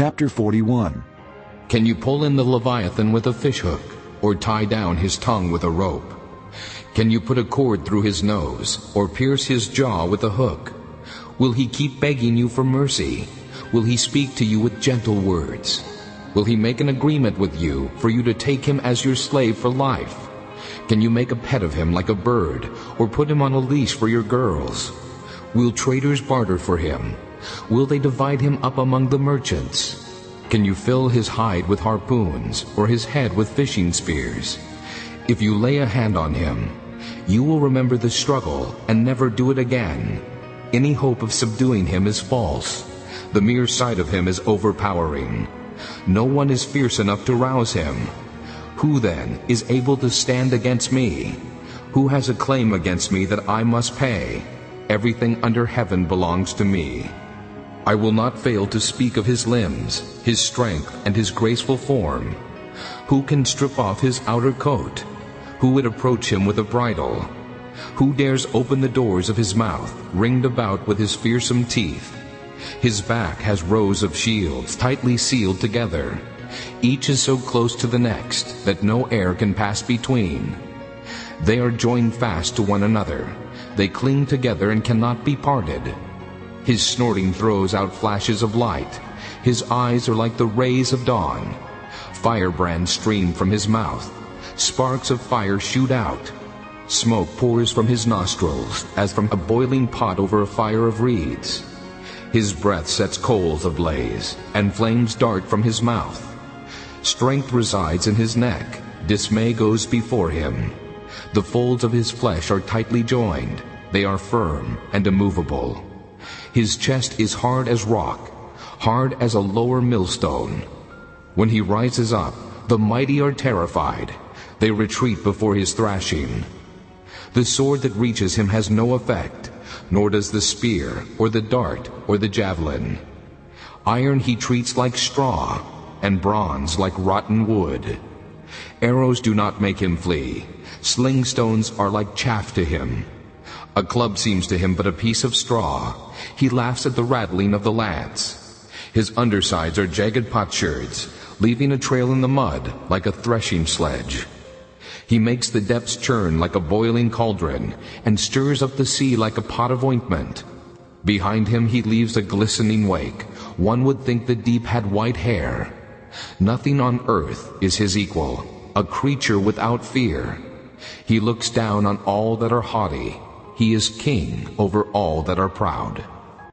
Chapter 41 Can you pull in the Leviathan with a fishhook, or tie down his tongue with a rope? Can you put a cord through his nose, or pierce his jaw with a hook? Will he keep begging you for mercy? Will he speak to you with gentle words? Will he make an agreement with you for you to take him as your slave for life? Can you make a pet of him like a bird, or put him on a leash for your girls? Will traders barter for him? Will they divide him up among the merchants? Can you fill his hide with harpoons, or his head with fishing spears? If you lay a hand on him, you will remember the struggle and never do it again. Any hope of subduing him is false. The mere sight of him is overpowering. No one is fierce enough to rouse him. Who then is able to stand against me? Who has a claim against me that I must pay? Everything under heaven belongs to me. I will not fail to speak of his limbs, his strength, and his graceful form. Who can strip off his outer coat? Who would approach him with a bridle? Who dares open the doors of his mouth, ringed about with his fearsome teeth? His back has rows of shields, tightly sealed together. Each is so close to the next that no air can pass between. They are joined fast to one another. They cling together and cannot be parted. His snorting throws out flashes of light. His eyes are like the rays of dawn. Firebrands stream from his mouth. Sparks of fire shoot out. Smoke pours from his nostrils as from a boiling pot over a fire of reeds. His breath sets coals ablaze, and flames dart from his mouth. Strength resides in his neck, dismay goes before him. The folds of his flesh are tightly joined, they are firm and immovable. His chest is hard as rock, hard as a lower millstone. When he rises up, the mighty are terrified. They retreat before his thrashing. The sword that reaches him has no effect, nor does the spear, or the dart, or the javelin. Iron he treats like straw, and bronze like rotten wood. Arrows do not make him flee. Sling stones are like chaff to him. A club seems to him but a piece of straw. He laughs at the rattling of the lance. His undersides are jagged potsherds, leaving a trail in the mud like a threshing sledge. He makes the depths churn like a boiling cauldron, and stirs up the sea like a pot of ointment. Behind him he leaves a glistening wake. One would think the deep had white hair. Nothing on earth is his equal, a creature without fear. He looks down on all that are haughty. He is king over all that are proud.